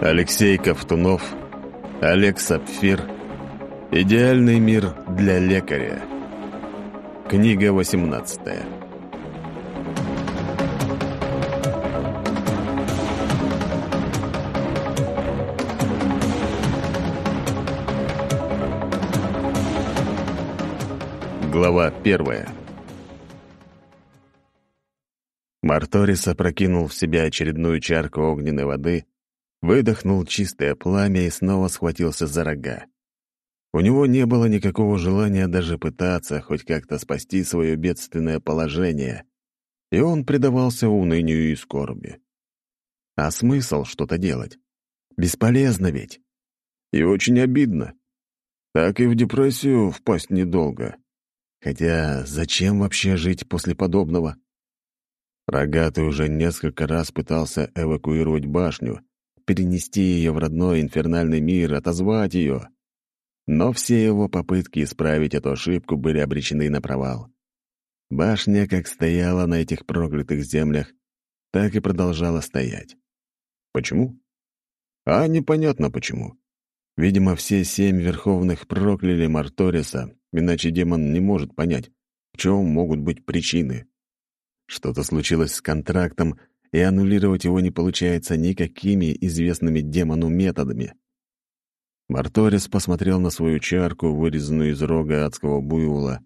Алексей Ковтунов, Олег Сапфир. Идеальный мир для лекаря. Книга 18. Глава первая. Марторис опрокинул в себя очередную чарку огненной воды выдохнул чистое пламя и снова схватился за рога. У него не было никакого желания даже пытаться хоть как-то спасти свое бедственное положение, и он предавался унынию и скорби. А смысл что-то делать? Бесполезно ведь. И очень обидно. Так и в депрессию впасть недолго. Хотя зачем вообще жить после подобного? Рогатый уже несколько раз пытался эвакуировать башню, перенести ее в родной инфернальный мир, отозвать ее. Но все его попытки исправить эту ошибку были обречены на провал. Башня как стояла на этих проклятых землях, так и продолжала стоять. Почему? А непонятно почему. Видимо, все семь верховных прокляли Марториса, иначе демон не может понять, в чем могут быть причины. Что-то случилось с контрактом, и аннулировать его не получается никакими известными демону методами. Марторис посмотрел на свою чарку, вырезанную из рога адского буйвола,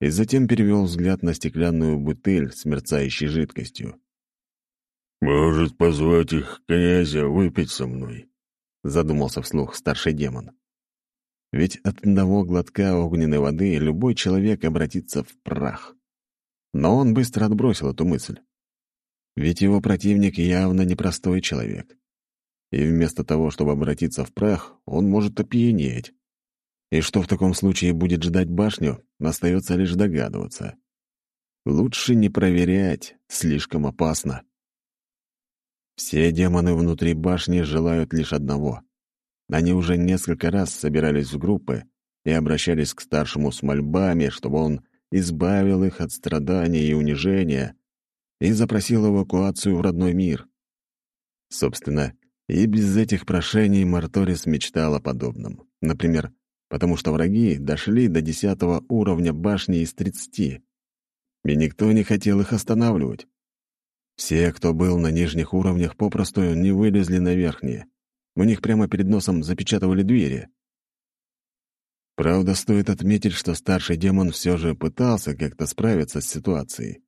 и затем перевел взгляд на стеклянную бутыль с мерцающей жидкостью. «Может, позвать их князя выпить со мной?» — задумался вслух старший демон. Ведь от одного глотка огненной воды любой человек обратится в прах. Но он быстро отбросил эту мысль. Ведь его противник явно непростой человек. И вместо того, чтобы обратиться в прах, он может опьянеть. И что в таком случае будет ждать башню, остается лишь догадываться. Лучше не проверять, слишком опасно. Все демоны внутри башни желают лишь одного. Они уже несколько раз собирались в группы и обращались к старшему с мольбами, чтобы он избавил их от страданий и унижения, и запросил эвакуацию в родной мир. Собственно, и без этих прошений Марторис мечтал о подобном. Например, потому что враги дошли до десятого уровня башни из тридцати, и никто не хотел их останавливать. Все, кто был на нижних уровнях, попросту не вылезли на верхние. У них прямо перед носом запечатывали двери. Правда, стоит отметить, что старший демон все же пытался как-то справиться с ситуацией.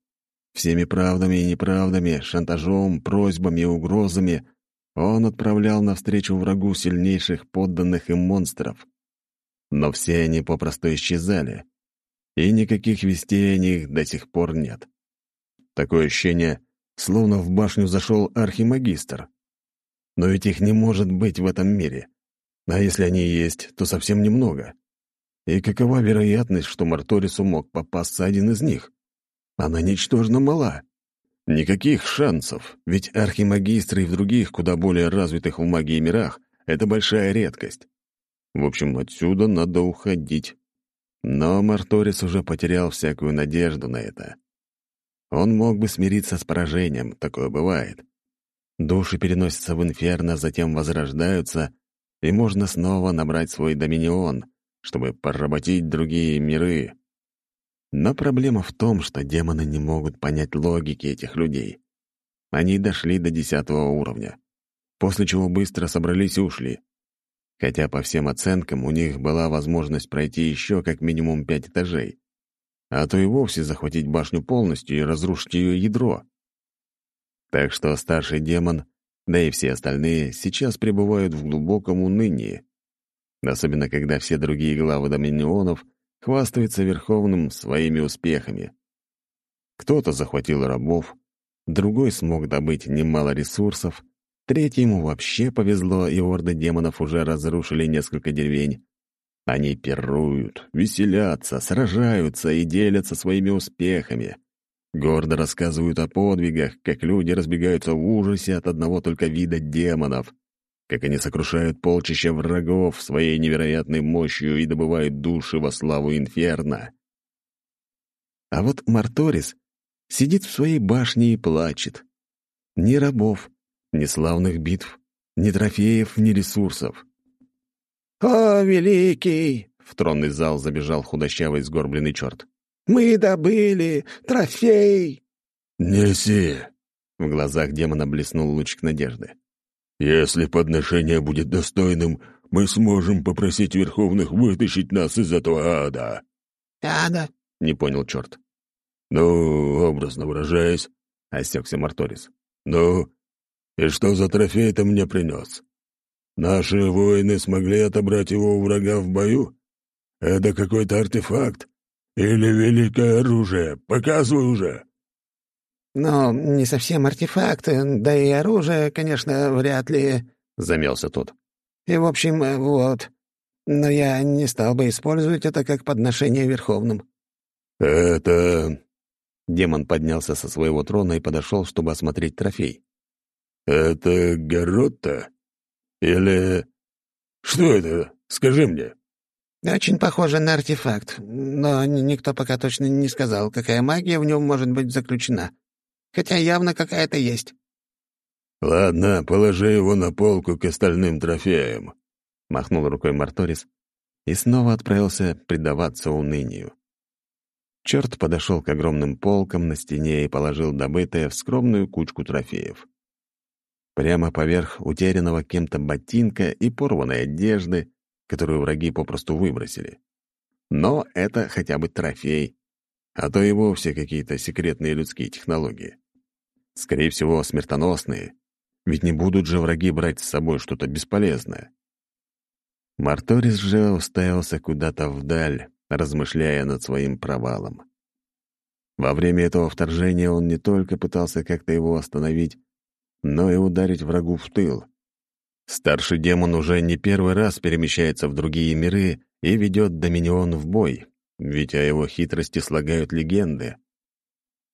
Всеми правдами и неправдами, шантажом, просьбами и угрозами он отправлял навстречу врагу сильнейших подданных им монстров. Но все они попросту исчезали, и никаких вестей о них до сих пор нет. Такое ощущение, словно в башню зашел архимагистр. Но ведь их не может быть в этом мире. А если они есть, то совсем немного. И какова вероятность, что Марторису мог попасться один из них? Она ничтожно мала. Никаких шансов, ведь архимагистры и в других, куда более развитых в магии мирах, это большая редкость. В общем, отсюда надо уходить. Но Марторис уже потерял всякую надежду на это. Он мог бы смириться с поражением, такое бывает. Души переносятся в инферно, затем возрождаются, и можно снова набрать свой доминион, чтобы поработить другие миры. Но проблема в том, что демоны не могут понять логики этих людей. Они дошли до десятого уровня, после чего быстро собрались и ушли. Хотя, по всем оценкам, у них была возможность пройти еще как минимум пять этажей, а то и вовсе захватить башню полностью и разрушить ее ядро. Так что старший демон, да и все остальные, сейчас пребывают в глубоком унынии. Особенно, когда все другие главы доминионов — хвастается Верховным своими успехами. Кто-то захватил рабов, другой смог добыть немало ресурсов, третьему вообще повезло, и орды демонов уже разрушили несколько деревень. Они пируют, веселятся, сражаются и делятся своими успехами. Гордо рассказывают о подвигах, как люди разбегаются в ужасе от одного только вида демонов как они сокрушают полчища врагов своей невероятной мощью и добывают души во славу инферно. А вот Марторис сидит в своей башне и плачет. Ни рабов, ни славных битв, Ни трофеев, ни ресурсов. «О, великий!» — в тронный зал забежал худощавый сгорбленный черт. «Мы добыли трофей!» «Неси!» — в глазах демона блеснул лучик надежды. «Если подношение будет достойным, мы сможем попросить Верховных вытащить нас из этого ада». «Ада?» — не понял черт. «Ну, образно выражаясь», — осекся Марторис. «Ну, и что за трофей ты мне принес? Наши воины смогли отобрать его у врага в бою? Это какой-то артефакт? Или великое оружие? Показывай уже!» «Ну, не совсем артефакт, да и оружие, конечно, вряд ли...» — замялся тот. «И, в общем, вот. Но я не стал бы использовать это как подношение Верховным». «Это...» Демон поднялся со своего трона и подошел, чтобы осмотреть трофей. «Это Гаротта? Или... Что это? Скажи мне». «Очень похоже на артефакт, но никто пока точно не сказал, какая магия в нем может быть заключена. Хотя явно какая-то есть». «Ладно, положи его на полку к остальным трофеям», — махнул рукой Марторис и снова отправился предаваться унынию. Черт подошел к огромным полкам на стене и положил добытое в скромную кучку трофеев. Прямо поверх утерянного кем-то ботинка и порванной одежды, которую враги попросту выбросили. Но это хотя бы трофей, а то и вовсе какие-то секретные людские технологии. Скорее всего, смертоносные, ведь не будут же враги брать с собой что-то бесполезное. Марторис же уставился куда-то вдаль, размышляя над своим провалом. Во время этого вторжения он не только пытался как-то его остановить, но и ударить врагу в тыл. Старший демон уже не первый раз перемещается в другие миры и ведет Доминион в бой, ведь о его хитрости слагают легенды.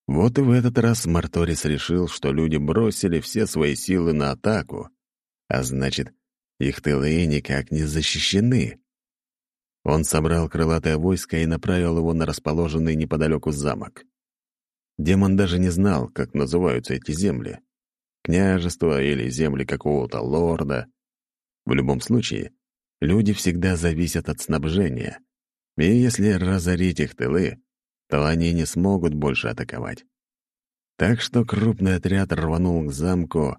Вот и в этот раз Марторис решил, что люди бросили все свои силы на атаку, а значит, их тылы никак не защищены. Он собрал крылатое войско и направил его на расположенный неподалеку замок. Демон даже не знал, как называются эти земли. Княжество или земли какого-то лорда. В любом случае, люди всегда зависят от снабжения. И если разорить их тылы, то они не смогут больше атаковать. Так что крупный отряд рванул к замку,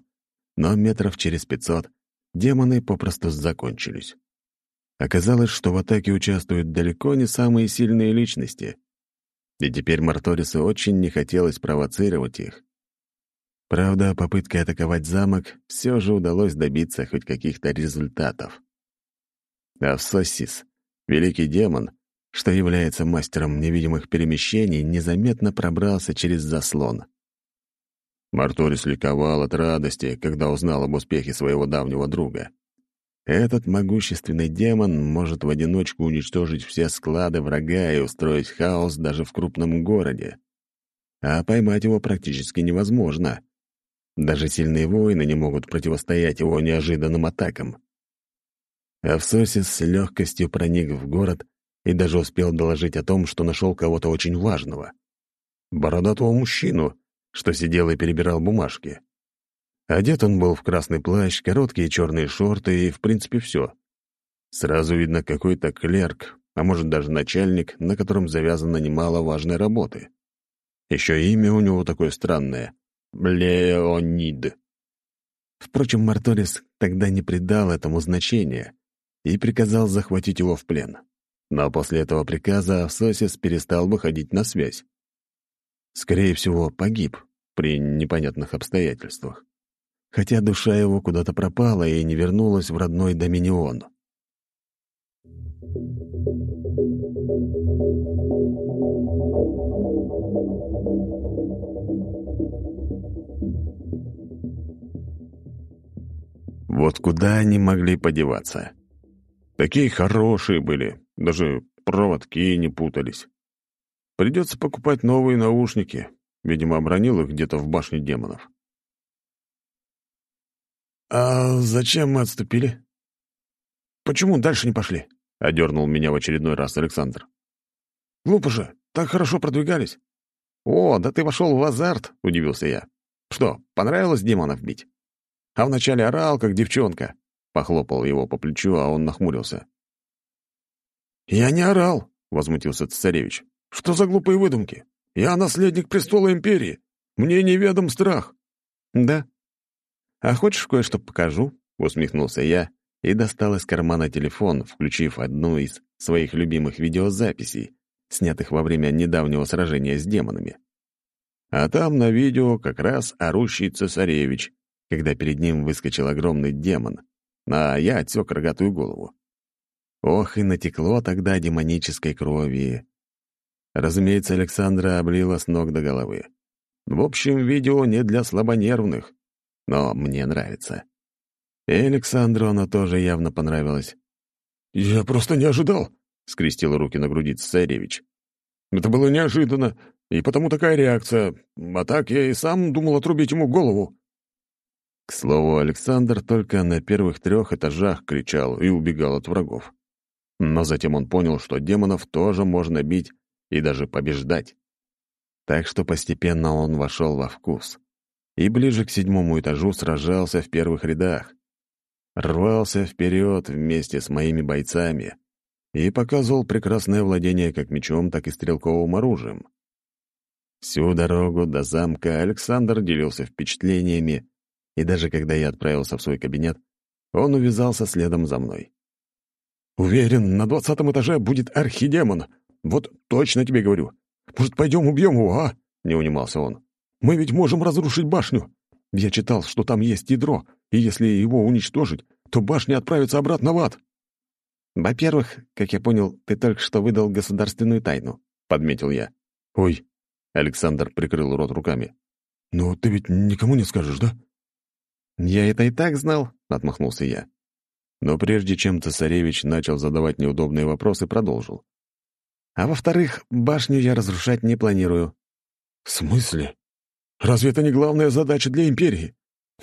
но метров через пятьсот демоны попросту закончились. Оказалось, что в атаке участвуют далеко не самые сильные личности. И теперь Марторису очень не хотелось провоцировать их. Правда, попыткой атаковать замок все же удалось добиться хоть каких-то результатов. Авсосис, великий демон, что является мастером невидимых перемещений, незаметно пробрался через заслон. Марторис ликовал от радости, когда узнал об успехе своего давнего друга. Этот могущественный демон может в одиночку уничтожить все склады врага и устроить хаос даже в крупном городе. А поймать его практически невозможно. Даже сильные воины не могут противостоять его неожиданным атакам. Авсосис с легкостью проник в город и даже успел доложить о том, что нашел кого-то очень важного. Бородатого мужчину, что сидел и перебирал бумажки. Одет он был в красный плащ, короткие черные шорты и, в принципе, все. Сразу видно какой-то клерк, а может даже начальник, на котором завязано немало важной работы. Еще имя у него такое странное — Леонид. Впрочем, Марторис тогда не придал этому значения и приказал захватить его в плен. Но после этого приказа Сосис перестал выходить на связь. Скорее всего, погиб при непонятных обстоятельствах хотя душа его куда-то пропала и не вернулась в родной Доминион. Вот куда они могли подеваться? Такие хорошие были, даже проводки не путались. Придется покупать новые наушники. Видимо, обронил их где-то в башне демонов. «А зачем мы отступили?» «Почему дальше не пошли?» — одернул меня в очередной раз Александр. «Глупо же, так хорошо продвигались». «О, да ты вошел в азарт!» — удивился я. «Что, понравилось демонов бить?» а вначале орал, как девчонка. Похлопал его по плечу, а он нахмурился. «Я не орал», — возмутился царевич. «Что за глупые выдумки? Я наследник престола империи. Мне неведом страх». «Да? А хочешь кое-что покажу?» — усмехнулся я и достал из кармана телефон, включив одну из своих любимых видеозаписей, снятых во время недавнего сражения с демонами. А там на видео как раз орущий цесаревич, когда перед ним выскочил огромный демон, а я отсек рогатую голову. Ох, и натекло тогда демонической крови. Разумеется, Александра облила с ног до головы. В общем, видео не для слабонервных, но мне нравится. И Александру оно тоже явно понравилось. «Я просто не ожидал», — скрестил руки на груди царевич. «Это было неожиданно, и потому такая реакция. А так я и сам думал отрубить ему голову». К слову, Александр только на первых трех этажах кричал и убегал от врагов. Но затем он понял, что демонов тоже можно бить и даже побеждать. Так что постепенно он вошел во вкус. И ближе к седьмому этажу сражался в первых рядах. Рвался вперед вместе с моими бойцами и показывал прекрасное владение как мечом, так и стрелковым оружием. Всю дорогу до замка Александр делился впечатлениями, и даже когда я отправился в свой кабинет, он увязался следом за мной. «Уверен, на двадцатом этаже будет архидемон. Вот точно тебе говорю. Может, пойдем убьем его, а?» — не унимался он. «Мы ведь можем разрушить башню. Я читал, что там есть ядро, и если его уничтожить, то башня отправится обратно в ад». «Во-первых, как я понял, ты только что выдал государственную тайну», — подметил я. «Ой», — Александр прикрыл рот руками. «Но ты ведь никому не скажешь, да?» «Я это и так знал», — отмахнулся я. Но прежде чем цесаревич начал задавать неудобные вопросы, продолжил. «А во-вторых, башню я разрушать не планирую». «В смысле? Разве это не главная задача для империи?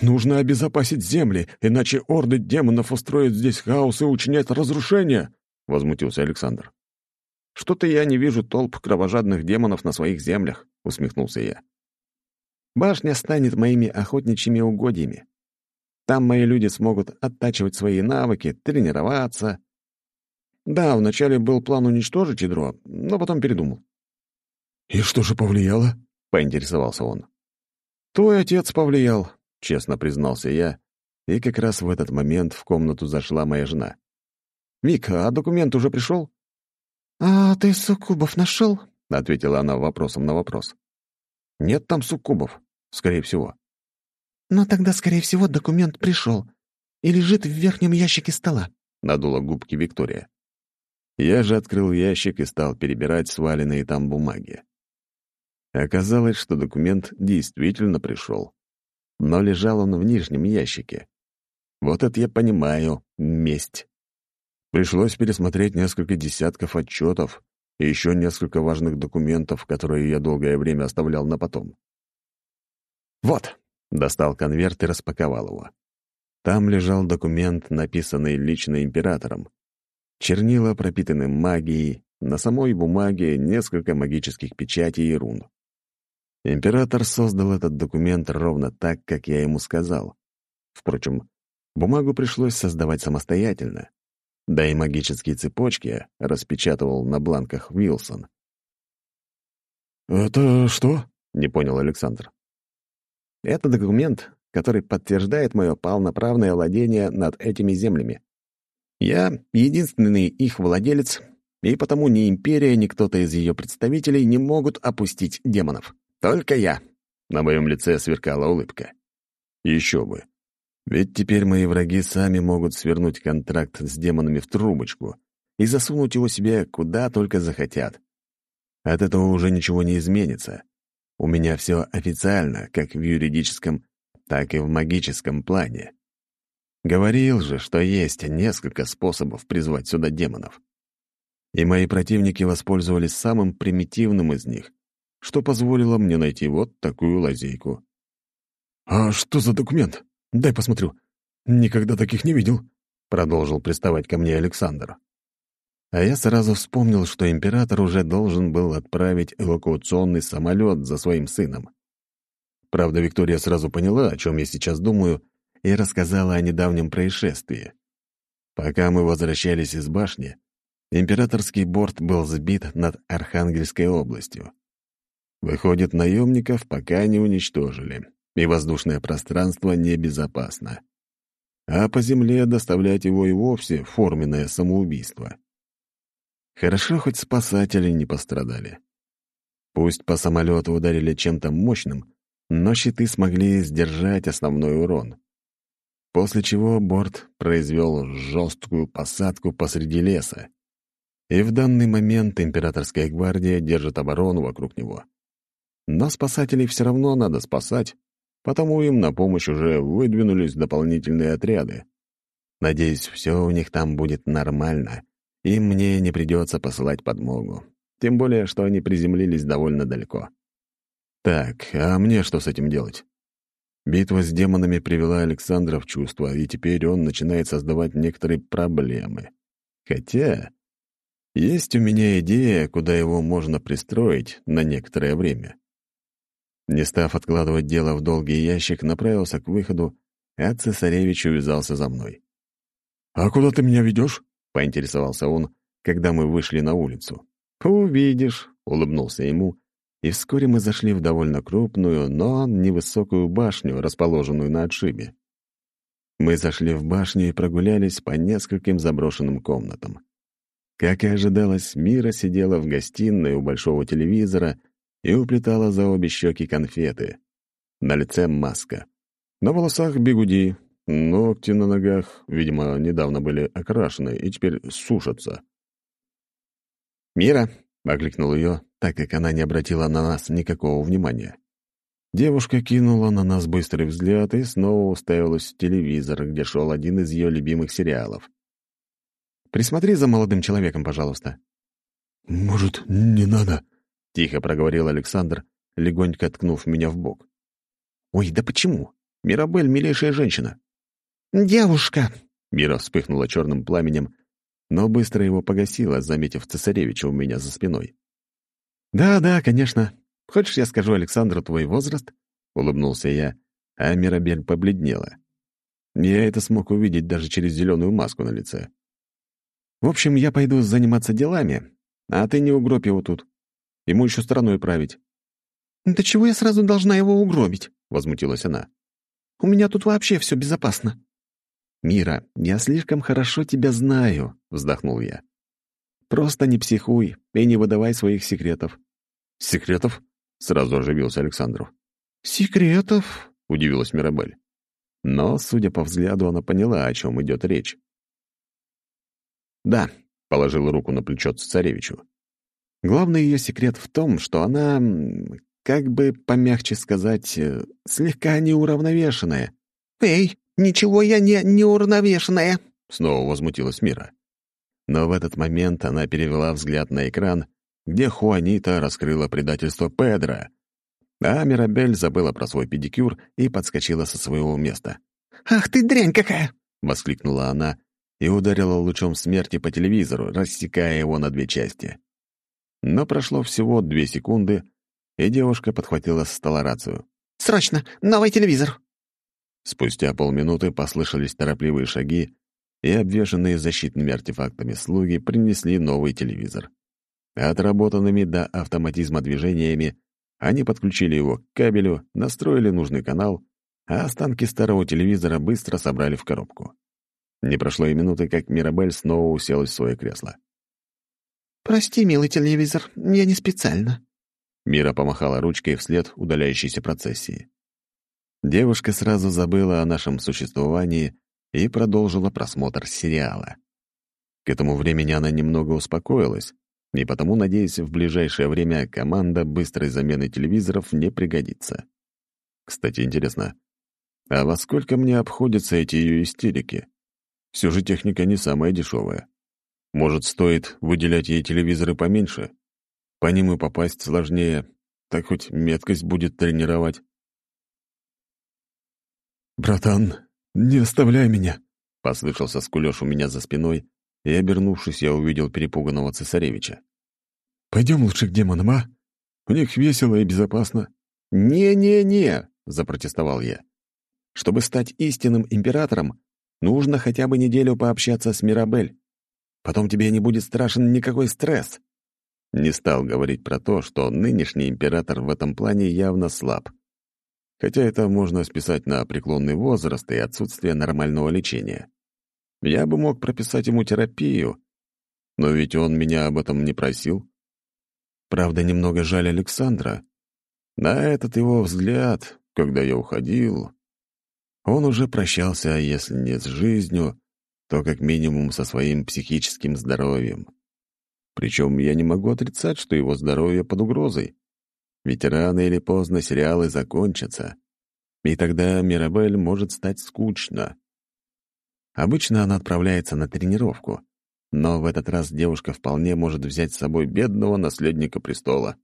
Нужно обезопасить земли, иначе орды демонов устроят здесь хаос и учинят разрушения», — возмутился Александр. «Что-то я не вижу толп кровожадных демонов на своих землях», — усмехнулся я. «Башня станет моими охотничьими угодьями. Там мои люди смогут оттачивать свои навыки, тренироваться. Да, вначале был план уничтожить ядро, но потом передумал. «И что же повлияло?» — поинтересовался он. «Твой отец повлиял», — честно признался я, и как раз в этот момент в комнату зашла моя жена. «Вика, а документ уже пришел?» «А ты суккубов нашел?» — ответила она вопросом на вопрос. «Нет там суккубов, скорее всего». «Но тогда, скорее всего, документ пришел и лежит в верхнем ящике стола», — надула губки Виктория. Я же открыл ящик и стал перебирать сваленные там бумаги. Оказалось, что документ действительно пришел. Но лежал он в нижнем ящике. Вот это я понимаю, месть. Пришлось пересмотреть несколько десятков отчетов и еще несколько важных документов, которые я долгое время оставлял на потом. Вот, Достал конверт и распаковал его. Там лежал документ, написанный лично императором. Чернила пропитаны магией, на самой бумаге несколько магических печатей и рун. Император создал этот документ ровно так, как я ему сказал. Впрочем, бумагу пришлось создавать самостоятельно. Да и магические цепочки распечатывал на бланках Вилсон. «Это что?» — не понял Александр. Это документ, который подтверждает мое полноправное владение над этими землями. Я единственный их владелец, и потому ни империя, ни кто-то из ее представителей не могут опустить демонов. Только я. На моем лице сверкала улыбка. Еще бы. Ведь теперь мои враги сами могут свернуть контракт с демонами в трубочку и засунуть его себе куда только захотят. От этого уже ничего не изменится. У меня все официально, как в юридическом, так и в магическом плане. Говорил же, что есть несколько способов призвать сюда демонов. И мои противники воспользовались самым примитивным из них, что позволило мне найти вот такую лазейку. «А что за документ? Дай посмотрю. Никогда таких не видел», — продолжил приставать ко мне Александр. А я сразу вспомнил, что император уже должен был отправить эвакуационный самолет за своим сыном. Правда, Виктория сразу поняла, о чем я сейчас думаю, и рассказала о недавнем происшествии. Пока мы возвращались из башни, императорский борт был сбит над Архангельской областью. Выходит, наемников пока не уничтожили, и воздушное пространство небезопасно. А по земле доставлять его и вовсе форменное самоубийство. Хорошо, хоть спасатели не пострадали. Пусть по самолету ударили чем-то мощным, но щиты смогли сдержать основной урон. После чего борт произвел жесткую посадку посреди леса. И в данный момент императорская гвардия держит оборону вокруг него. Но спасателей все равно надо спасать, потому им на помощь уже выдвинулись дополнительные отряды. Надеюсь, все у них там будет нормально, и мне не придется посылать подмогу. Тем более, что они приземлились довольно далеко. Так, а мне что с этим делать? Битва с демонами привела Александра в чувство, и теперь он начинает создавать некоторые проблемы. Хотя есть у меня идея, куда его можно пристроить на некоторое время. Не став откладывать дело в долгий ящик, направился к выходу, а цесаревич увязался за мной. «А куда ты меня ведешь? Поинтересовался он, когда мы вышли на улицу. «Увидишь», — улыбнулся ему, и вскоре мы зашли в довольно крупную, но невысокую башню, расположенную на отшибе. Мы зашли в башню и прогулялись по нескольким заброшенным комнатам. Как и ожидалось, Мира сидела в гостиной у большого телевизора и уплетала за обе щеки конфеты. На лице маска. На волосах бегуди, Ногти на ногах, видимо, недавно были окрашены и теперь сушатся. «Мира!» — окликнул ее, так как она не обратила на нас никакого внимания. Девушка кинула на нас быстрый взгляд и снова уставилась в телевизор, где шел один из ее любимых сериалов. «Присмотри за молодым человеком, пожалуйста». «Может, не надо?» — тихо проговорил Александр, легонько ткнув меня в бок. «Ой, да почему? Мирабель — милейшая женщина. «Девушка!» — Мира вспыхнула черным пламенем, но быстро его погасила, заметив цесаревича у меня за спиной. «Да, да, конечно. Хочешь, я скажу Александру твой возраст?» — улыбнулся я, а Мирабель побледнела. Я это смог увидеть даже через зеленую маску на лице. «В общем, я пойду заниматься делами, а ты не угробь его тут. Ему еще страной править». «Да чего я сразу должна его угробить?» — возмутилась она. «У меня тут вообще все безопасно». «Мира, я слишком хорошо тебя знаю», — вздохнул я. «Просто не психуй и не выдавай своих секретов». «Секретов?» — сразу оживился Александров. «Секретов?» — удивилась Мирабель. Но, судя по взгляду, она поняла, о чем идет речь. «Да», — положил руку на плечо царевичу. «Главный ее секрет в том, что она, как бы помягче сказать, э, слегка неуравновешенная». «Эй, «Ничего я не неуравновешенная», — снова возмутилась Мира. Но в этот момент она перевела взгляд на экран, где Хуанита раскрыла предательство Педро, а Мирабель забыла про свой педикюр и подскочила со своего места. «Ах ты дрянь какая!» — воскликнула она и ударила лучом смерти по телевизору, рассекая его на две части. Но прошло всего две секунды, и девушка подхватила со стола рацию. «Срочно! Новый телевизор!» Спустя полминуты послышались торопливые шаги, и обвешанные защитными артефактами слуги принесли новый телевизор. Отработанными до автоматизма движениями они подключили его к кабелю, настроили нужный канал, а останки старого телевизора быстро собрали в коробку. Не прошло и минуты, как Мирабель снова уселась в свое кресло. «Прости, милый телевизор, я не специально». Мира помахала ручкой вслед удаляющейся процессии. Девушка сразу забыла о нашем существовании и продолжила просмотр сериала. К этому времени она немного успокоилась, и потому, надеюсь, в ближайшее время команда быстрой замены телевизоров не пригодится. Кстати, интересно, а во сколько мне обходятся эти ее истерики? Все же техника не самая дешевая. Может, стоит выделять ей телевизоры поменьше? По ним и попасть сложнее, так хоть меткость будет тренировать. «Братан, не оставляй меня!» — послышался скулёж у меня за спиной, и, обернувшись, я увидел перепуганного цесаревича. «Пойдем лучше к демонам, а? У них весело и безопасно». «Не-не-не!» — запротестовал я. Чтобы стать истинным императором, нужно хотя бы неделю пообщаться с Мирабель. Потом тебе не будет страшен никакой стресс. Не стал говорить про то, что нынешний император в этом плане явно слаб. Хотя это можно списать на преклонный возраст и отсутствие нормального лечения. Я бы мог прописать ему терапию, но ведь он меня об этом не просил. Правда, немного жаль Александра. На этот его взгляд, когда я уходил, он уже прощался, если не с жизнью, то как минимум со своим психическим здоровьем. Причем я не могу отрицать, что его здоровье под угрозой. Ведь рано или поздно сериалы закончатся, и тогда Мирабель может стать скучно. Обычно она отправляется на тренировку, но в этот раз девушка вполне может взять с собой бедного наследника престола.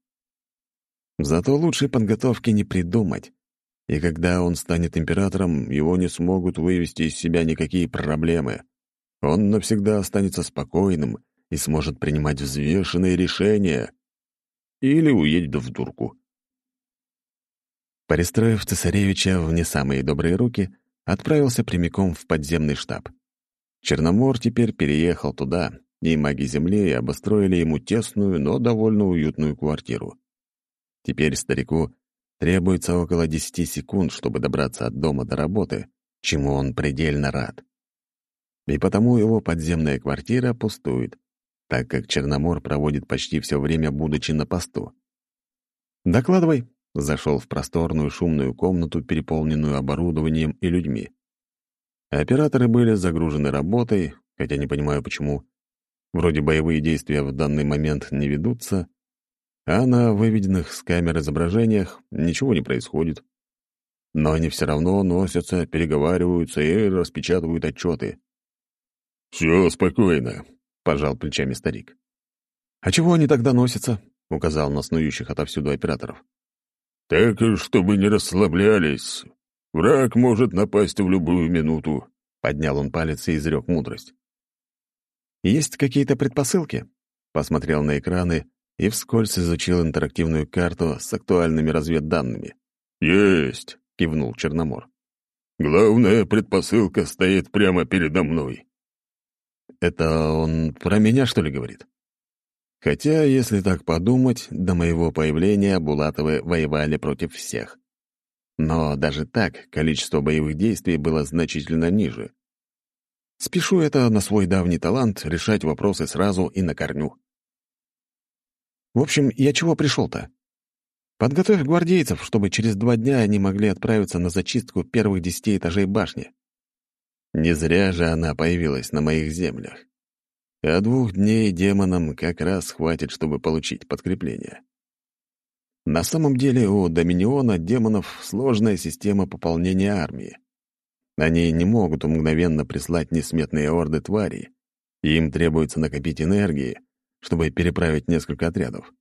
Зато лучшей подготовки не придумать, и когда он станет императором, его не смогут вывести из себя никакие проблемы. Он навсегда останется спокойным и сможет принимать взвешенные решения. Или уедет в дурку. Перестроив цесаревича в не самые добрые руки, отправился прямиком в подземный штаб. Черномор теперь переехал туда, и маги Земли обостроили ему тесную, но довольно уютную квартиру. Теперь старику Требуется около 10 секунд, чтобы добраться от дома до работы, чему он предельно рад. И потому его подземная квартира пустует, так как Черномор проводит почти все время, будучи на посту. «Докладывай», — зашел в просторную шумную комнату, переполненную оборудованием и людьми. Операторы были загружены работой, хотя не понимаю почему. Вроде боевые действия в данный момент не ведутся, а на выведенных с камер изображениях ничего не происходит. Но они все равно носятся, переговариваются и распечатывают отчеты. «Все спокойно», — пожал плечами старик. «А чего они тогда носятся?» — указал на снующих отовсюду операторов. «Так, чтобы не расслаблялись. Враг может напасть в любую минуту», — поднял он палец и изрек мудрость. «Есть какие-то предпосылки?» — посмотрел на экраны и вскользь изучил интерактивную карту с актуальными разведданными. «Есть!» — кивнул Черномор. «Главная предпосылка стоит прямо передо мной». «Это он про меня, что ли, говорит?» Хотя, если так подумать, до моего появления Булатовы воевали против всех. Но даже так количество боевых действий было значительно ниже. Спешу это на свой давний талант решать вопросы сразу и на корню. В общем, я чего пришел-то? Подготовь гвардейцев, чтобы через два дня они могли отправиться на зачистку первых десяти этажей башни. Не зря же она появилась на моих землях. А двух дней демонам как раз хватит, чтобы получить подкрепление. На самом деле у Доминиона демонов сложная система пополнения армии. Они не могут мгновенно прислать несметные орды тварей. Им требуется накопить энергии, чтобы переправить несколько отрядов.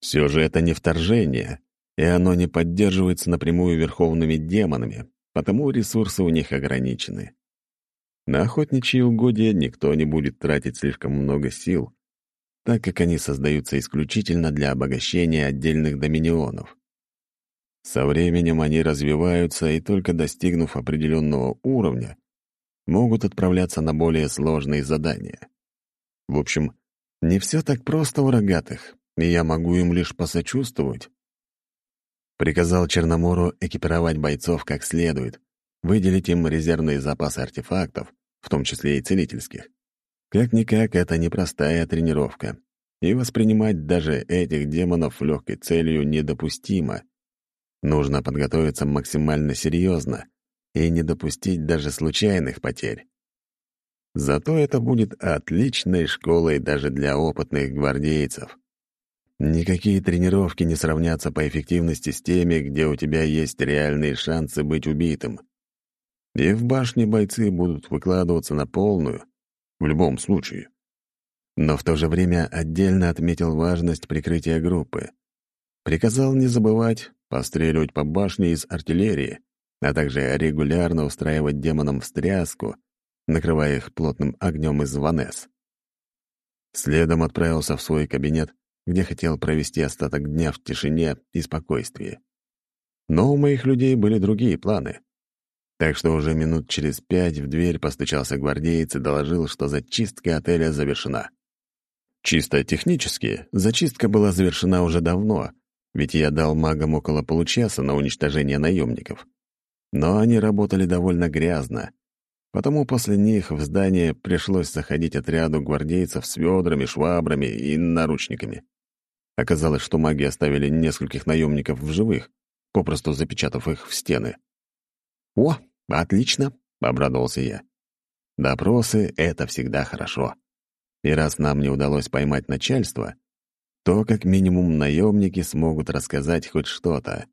Все же это не вторжение, и оно не поддерживается напрямую верховными демонами, потому ресурсы у них ограничены. На охотничьи угодья никто не будет тратить слишком много сил, так как они создаются исключительно для обогащения отдельных доминионов. Со временем они развиваются и только достигнув определенного уровня, могут отправляться на более сложные задания. В общем, не все так просто у рогатых, и я могу им лишь посочувствовать. Приказал Черномору экипировать бойцов как следует, выделить им резервные запасы артефактов, в том числе и целительских. Как-никак, это непростая тренировка, и воспринимать даже этих демонов легкой целью недопустимо. Нужно подготовиться максимально серьезно и не допустить даже случайных потерь. Зато это будет отличной школой даже для опытных гвардейцев. Никакие тренировки не сравнятся по эффективности с теми, где у тебя есть реальные шансы быть убитым. И в башне бойцы будут выкладываться на полную, в любом случае. Но в то же время отдельно отметил важность прикрытия группы. Приказал не забывать постреливать по башне из артиллерии, а также регулярно устраивать демонам встряску, накрывая их плотным огнем из ванес. Следом отправился в свой кабинет, где хотел провести остаток дня в тишине и спокойствии. Но у моих людей были другие планы. Так что уже минут через пять в дверь постучался гвардеец и доложил, что зачистка отеля завершена. Чисто технически зачистка была завершена уже давно, ведь я дал магам около получаса на уничтожение наемников. Но они работали довольно грязно, потому после них в здание пришлось заходить отряду гвардейцев с ведрами, швабрами и наручниками. Оказалось, что маги оставили нескольких наемников в живых, попросту запечатав их в стены. «О, отлично!» — обрадовался я. «Допросы — это всегда хорошо. И раз нам не удалось поймать начальство, то как минимум наемники смогут рассказать хоть что-то.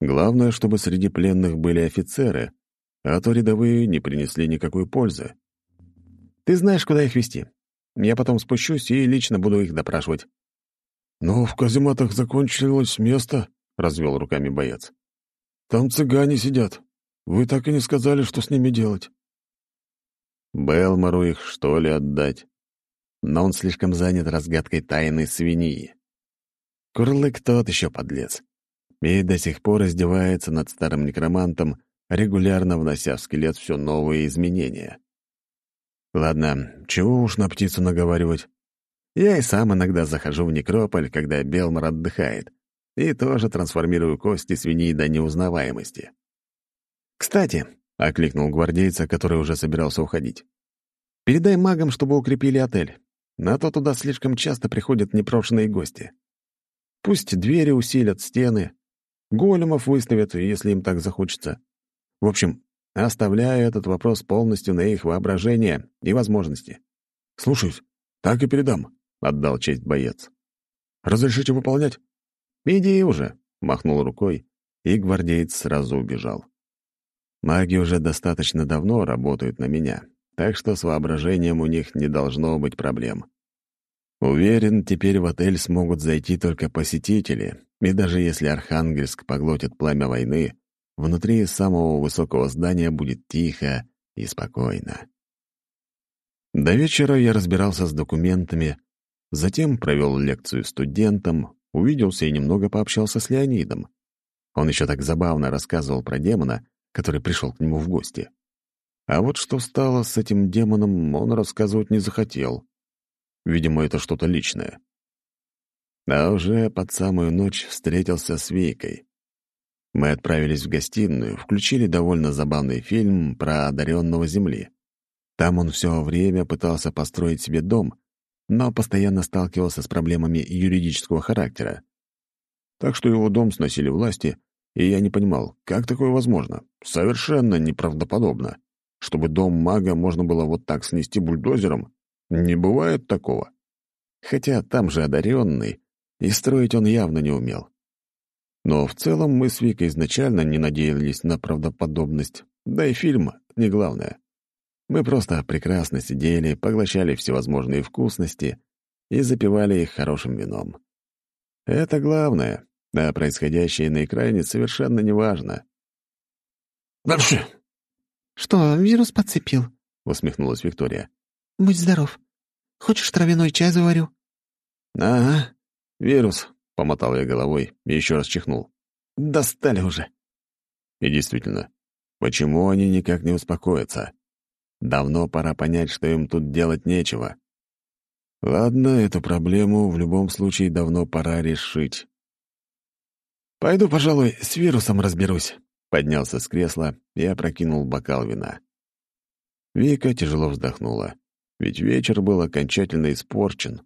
Главное, чтобы среди пленных были офицеры, а то рядовые не принесли никакой пользы. Ты знаешь, куда их вести. Я потом спущусь и лично буду их допрашивать. «Но в казематах закончилось место», — развел руками боец. «Там цыгане сидят. Вы так и не сказали, что с ними делать». Белмору их, что ли, отдать? Но он слишком занят разгадкой тайны свиньи. Курлык тот еще подлец. И до сих пор издевается над старым некромантом, регулярно внося в скелет все новые изменения. Ладно, чего уж на птицу наговаривать. Я и сам иногда захожу в некрополь, когда Белмор отдыхает, и тоже трансформирую кости свиньи до неузнаваемости. «Кстати», — окликнул гвардейца, который уже собирался уходить, «передай магам, чтобы укрепили отель. На то туда слишком часто приходят непрошенные гости. Пусть двери усилят, стены, големов выставят, если им так захочется. В общем, оставляю этот вопрос полностью на их воображение и возможности. Слушаюсь, так и передам. — отдал честь боец. «Разрешите выполнять?» «Иди уже», — махнул рукой, и гвардеец сразу убежал. Маги уже достаточно давно работают на меня, так что с воображением у них не должно быть проблем. Уверен, теперь в отель смогут зайти только посетители, и даже если Архангельск поглотит пламя войны, внутри самого высокого здания будет тихо и спокойно. До вечера я разбирался с документами, Затем провел лекцию студентам, увиделся и немного пообщался с Леонидом. Он еще так забавно рассказывал про демона, который пришел к нему в гости. А вот что стало с этим демоном, он рассказывать не захотел. Видимо, это что-то личное. А уже под самую ночь встретился с Викой. Мы отправились в гостиную, включили довольно забавный фильм про одаренного Земли. Там он все время пытался построить себе дом, но постоянно сталкивался с проблемами юридического характера. Так что его дом сносили власти, и я не понимал, как такое возможно. Совершенно неправдоподобно. Чтобы дом мага можно было вот так снести бульдозером, не бывает такого. Хотя там же одаренный, и строить он явно не умел. Но в целом мы с Викой изначально не надеялись на правдоподобность, да и фильм не главное. Мы просто прекрасно сидели, поглощали всевозможные вкусности и запивали их хорошим вином. Это главное, а происходящее на экране совершенно неважно. «Дальше!» «Что, вирус подцепил?» — усмехнулась Виктория. «Будь здоров. Хочешь травяной чай заварю?» «Ага, вирус», — помотал я головой и еще раз чихнул. «Достали уже». И действительно, почему они никак не успокоятся? Давно пора понять, что им тут делать нечего. Ладно, эту проблему в любом случае давно пора решить. «Пойду, пожалуй, с вирусом разберусь», — поднялся с кресла и опрокинул бокал вина. Вика тяжело вздохнула, ведь вечер был окончательно испорчен,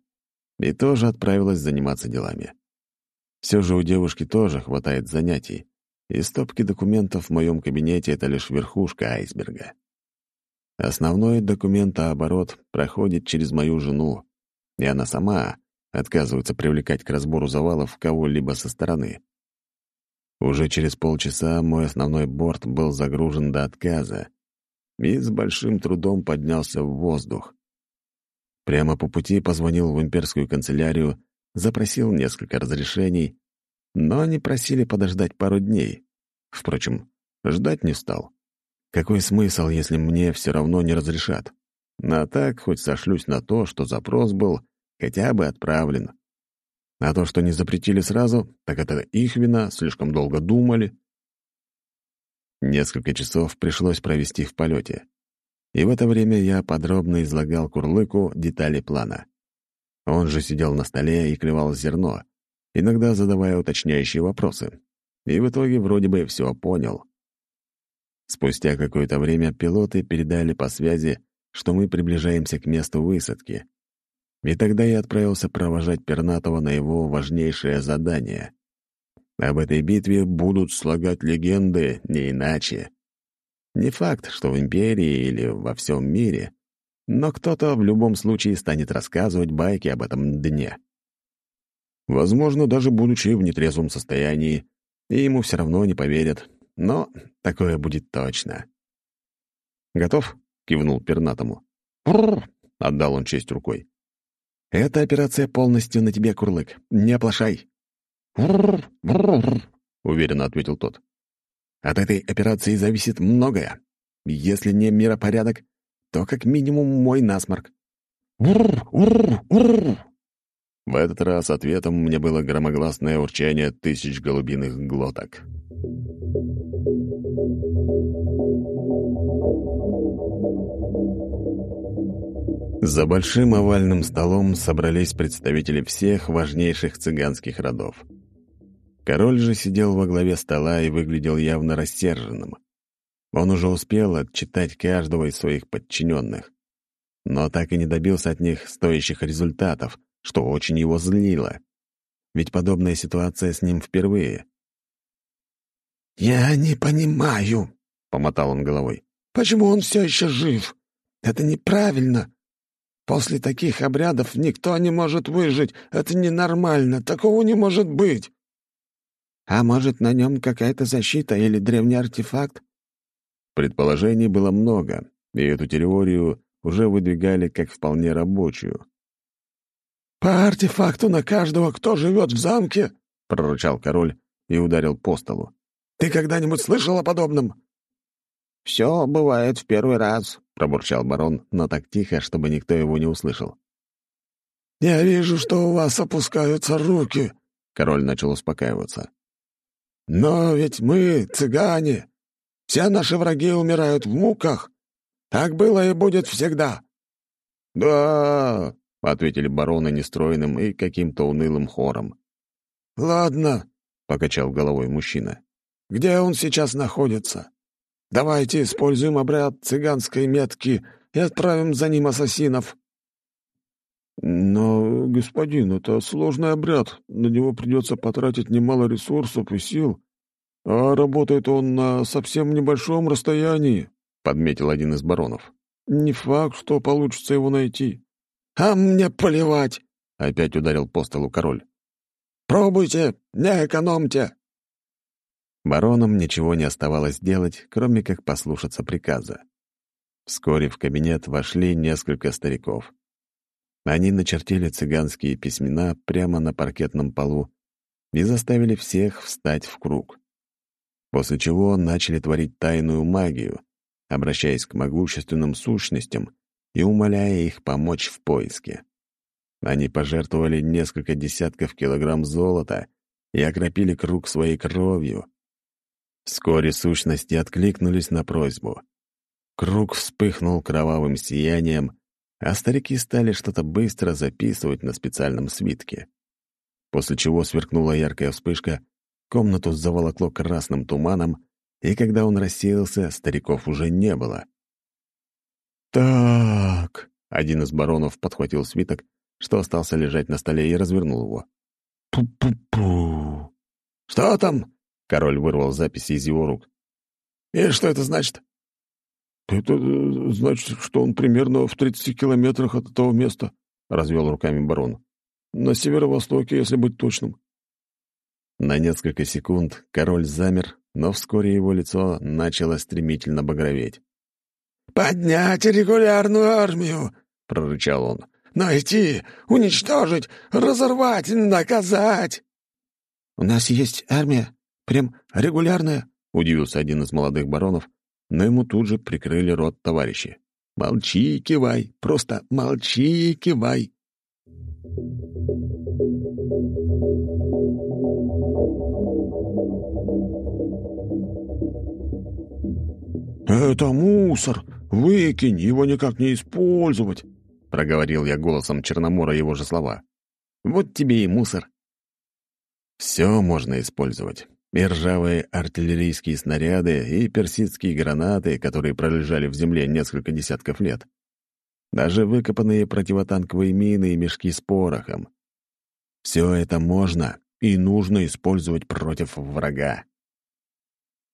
и тоже отправилась заниматься делами. Все же у девушки тоже хватает занятий, и стопки документов в моем кабинете — это лишь верхушка айсберга. Основной документооборот проходит через мою жену, и она сама отказывается привлекать к разбору завалов кого-либо со стороны. Уже через полчаса мой основной борт был загружен до отказа и с большим трудом поднялся в воздух. Прямо по пути позвонил в имперскую канцелярию, запросил несколько разрешений, но они просили подождать пару дней. Впрочем, ждать не стал. Какой смысл, если мне все равно не разрешат? А так хоть сошлюсь на то, что запрос был хотя бы отправлен. А то, что не запретили сразу, так это их вина, слишком долго думали. Несколько часов пришлось провести в полете. И в это время я подробно излагал Курлыку детали плана. Он же сидел на столе и клевал зерно, иногда задавая уточняющие вопросы. И в итоге вроде бы все понял. Спустя какое-то время пилоты передали по связи, что мы приближаемся к месту высадки. И тогда я отправился провожать Пернатова на его важнейшее задание. Об этой битве будут слагать легенды, не иначе. Не факт, что в Империи или во всем мире, но кто-то в любом случае станет рассказывать байки об этом дне. Возможно, даже будучи в нетрезвом состоянии, и ему все равно не поверят, но такое будет точно. «Готов?» — кивнул пернатому. «Прррр!» — отдал он честь рукой. «Эта операция полностью на тебе, Курлык. Не оплошай!» Уверенно ответил тот. От этой операции зависит многое. Если не миропорядок, то как минимум мой насморк. В этот раз ответом мне было громогласное урчание тысяч голубиных глоток. За большим овальным столом собрались представители всех важнейших цыганских родов. Король же сидел во главе стола и выглядел явно рассерженным. Он уже успел отчитать каждого из своих подчиненных, но так и не добился от них стоящих результатов, что очень его злило. Ведь подобная ситуация с ним впервые. «Я не понимаю», — помотал он головой. «Почему он все еще жив? Это неправильно. После таких обрядов никто не может выжить. Это ненормально. Такого не может быть». А может, на нем какая-то защита или древний артефакт? Предположений было много, и эту теорию уже выдвигали как вполне рабочую. «По артефакту на каждого, кто живет в замке!» — прорычал король и ударил по столу. «Ты когда-нибудь слышал о подобном?» «Все бывает в первый раз», — пробурчал барон, но так тихо, чтобы никто его не услышал. «Я вижу, что у вас опускаются руки», — король начал успокаиваться. Но ведь мы, цыгане, все наши враги умирают в муках. Так было и будет всегда». «Да», — ответили бароны нестроенным и каким-то унылым хором. «Ладно», — покачал головой мужчина. «Где он сейчас находится? Давайте используем обряд цыганской метки и отправим за ним ассасинов». «Но, господин, это сложный обряд. На него придется потратить немало ресурсов и сил. А работает он на совсем небольшом расстоянии», — подметил один из баронов. «Не факт, что получится его найти». «А мне плевать!» — опять ударил по столу король. «Пробуйте, не экономьте!» Баронам ничего не оставалось делать, кроме как послушаться приказа. Вскоре в кабинет вошли несколько стариков. Они начертили цыганские письмена прямо на паркетном полу и заставили всех встать в круг. После чего начали творить тайную магию, обращаясь к могущественным сущностям и умоляя их помочь в поиске. Они пожертвовали несколько десятков килограмм золота и окропили круг своей кровью. Вскоре сущности откликнулись на просьбу. Круг вспыхнул кровавым сиянием, а старики стали что-то быстро записывать на специальном свитке. После чего сверкнула яркая вспышка, комнату заволокло красным туманом, и когда он рассеялся, стариков уже не было. «Так...» — один из баронов подхватил свиток, что остался лежать на столе, и развернул его. «Пу-пу-пу...» «Что там?» — король вырвал записи из его рук. «И что это значит?» «Это э, значит, что он примерно в 30 километрах от этого места», — развел руками барон. «На северо-востоке, если быть точным». На несколько секунд король замер, но вскоре его лицо начало стремительно багроветь. «Поднять регулярную армию!» — прорычал он. «Найти, уничтожить, разорвать, наказать!» «У нас есть армия, прям регулярная», — удивился один из молодых баронов, но ему тут же прикрыли рот товарищи. «Молчи и кивай, просто молчи и кивай». «Это мусор! Выкинь, его никак не использовать!» — проговорил я голосом Черномора его же слова. «Вот тебе и мусор!» Все можно использовать. И ржавые артиллерийские снаряды, и персидские гранаты, которые пролежали в земле несколько десятков лет. Даже выкопанные противотанковые мины и мешки с порохом. Все это можно и нужно использовать против врага.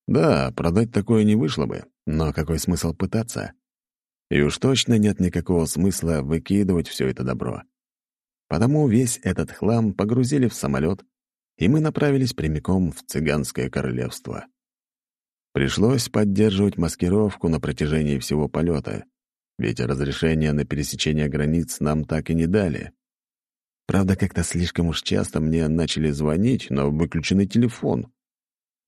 Да, продать такое не вышло бы, но какой смысл пытаться? И уж точно нет никакого смысла выкидывать все это добро. Потому весь этот хлам погрузили в самолет, и мы направились прямиком в цыганское королевство. Пришлось поддерживать маскировку на протяжении всего полета, ведь разрешения на пересечение границ нам так и не дали. Правда, как-то слишком уж часто мне начали звонить на выключенный телефон.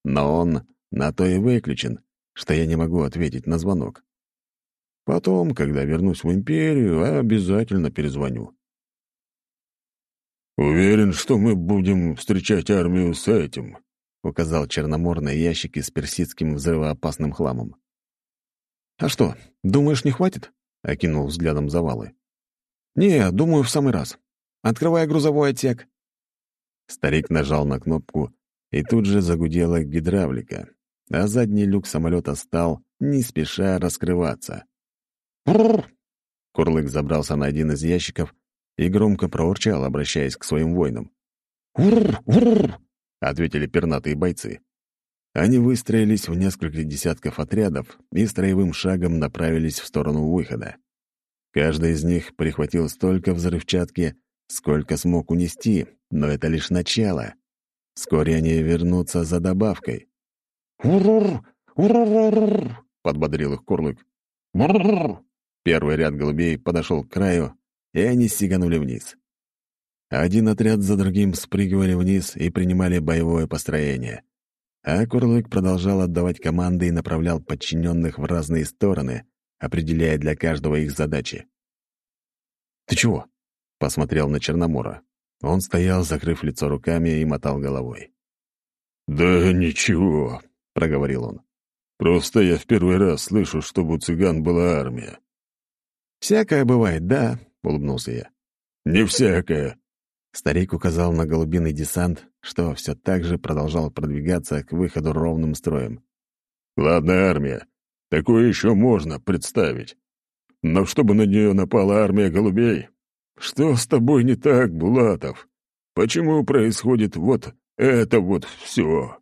Но он на то и выключен, что я не могу ответить на звонок. Потом, когда вернусь в империю, обязательно перезвоню. «Уверен, что мы будем встречать армию с этим», — указал черноморные ящики с персидским взрывоопасным хламом. «А что, думаешь, не хватит?» — окинул взглядом завалы. «Не, думаю, в самый раз. Открывай грузовой отсек». Старик нажал на кнопку, и тут же загудела гидравлика, а задний люк самолета стал, не спеша, раскрываться. «Бррр!» Курлык забрался на один из ящиков и громко проурчал, обращаясь к своим воинам. «Урр! Урр!» — ответили пернатые бойцы. Они выстроились в несколько десятков отрядов и строевым шагом направились в сторону выхода. Каждый из них прихватил столько взрывчатки, сколько смог унести, но это лишь начало. Вскоре они вернутся за добавкой. «Ур-ур! Ур-ур-ур!» — подбодрил их Курлык. «Ур-ур!» Первый ряд голубей подошел к краю, и они сиганули вниз. Один отряд за другим спрыгивали вниз и принимали боевое построение. А Курлык продолжал отдавать команды и направлял подчиненных в разные стороны, определяя для каждого их задачи. «Ты чего?» — посмотрел на Черномора. Он стоял, закрыв лицо руками, и мотал головой. «Да ничего», — проговорил он. «Просто я в первый раз слышу, чтобы у цыган была армия». «Всякое бывает, да», — улыбнулся я. «Не всякое». Старик указал на голубиный десант, что все так же продолжал продвигаться к выходу ровным строем. «Ладно, армия. Такое еще можно представить. Но чтобы на нее напала армия голубей, что с тобой не так, Булатов? Почему происходит вот это вот все?»